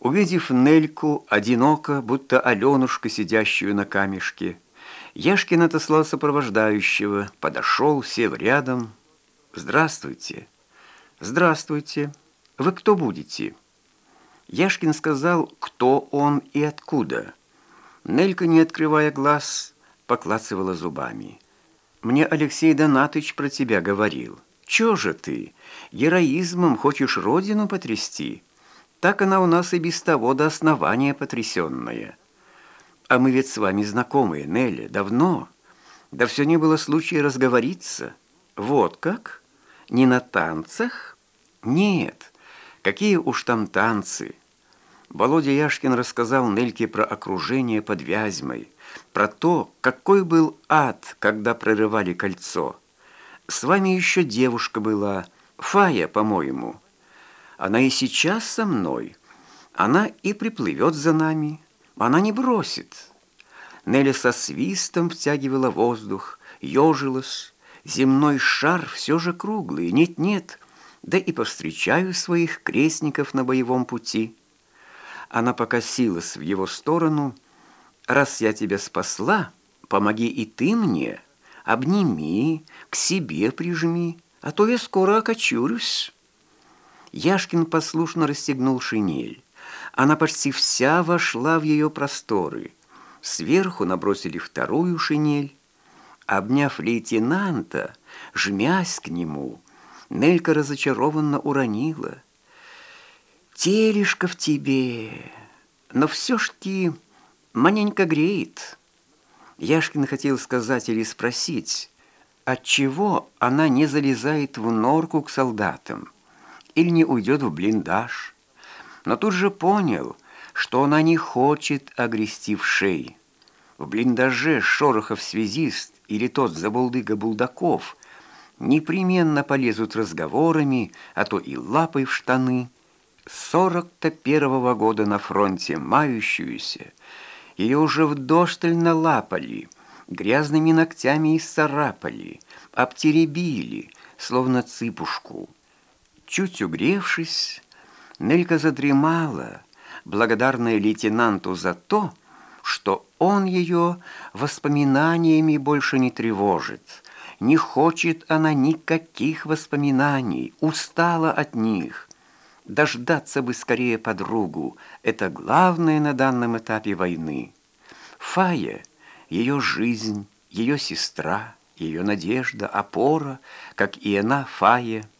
Увидев Нельку, одиноко, будто Аленушка, сидящую на камешке, Яшкин отослал сопровождающего, подошел, сев рядом. «Здравствуйте!» «Здравствуйте! Вы кто будете?» Яшкин сказал, кто он и откуда. Нелька, не открывая глаз, поклацывала зубами. «Мне Алексей Донатыч про тебя говорил. Чё же ты? Героизмом хочешь родину потрясти?» Так она у нас и без того до основания потрясенная. А мы ведь с вами знакомые, Нелли, давно. Да все не было случая разговориться. Вот как? Не на танцах? Нет. Какие уж там танцы. Володя Яшкин рассказал Нельке про окружение под Вязьмой, про то, какой был ад, когда прорывали кольцо. С вами еще девушка была, Фая, по-моему, она и сейчас со мной. Она и приплывет за нами. Она не бросит. Нелли со свистом втягивала воздух, ежилась. Земной шар все же круглый, нет-нет, да и повстречаю своих крестников на боевом пути. Она покосилась в его сторону. «Раз я тебя спасла, помоги и ты мне. Обними, к себе прижми, а то я скоро окочурюсь». Яшкин послушно расстегнул шинель. Она почти вся вошла в ее просторы. Сверху набросили вторую шинель. Обняв лейтенанта, жмясь к нему, Нелька разочарованно уронила. «Телишко в тебе, но все ж таки маненько греет». Яшкин хотел сказать или спросить, отчего она не залезает в норку к солдатам или не уйдет в блиндаж. Но тут же понял, что она не хочет огрести в шеи. В блиндаже Шорохов-связист или тот забулдыга Булдаков непременно полезут разговорами, а то и лапой в штаны. Сорок-то первого года на фронте мающуюся, ее уже вдосталь налапали, грязными ногтями и царапали, обтеребили, словно цыпушку. Чуть угревшись, Нелька задремала, благодарная лейтенанту за то, что он ее воспоминаниями больше не тревожит. Не хочет она никаких воспоминаний, устала от них. Дождаться бы скорее подругу – это главное на данном этапе войны. Фая – ее жизнь, ее сестра, ее надежда, опора, как и она, Фая –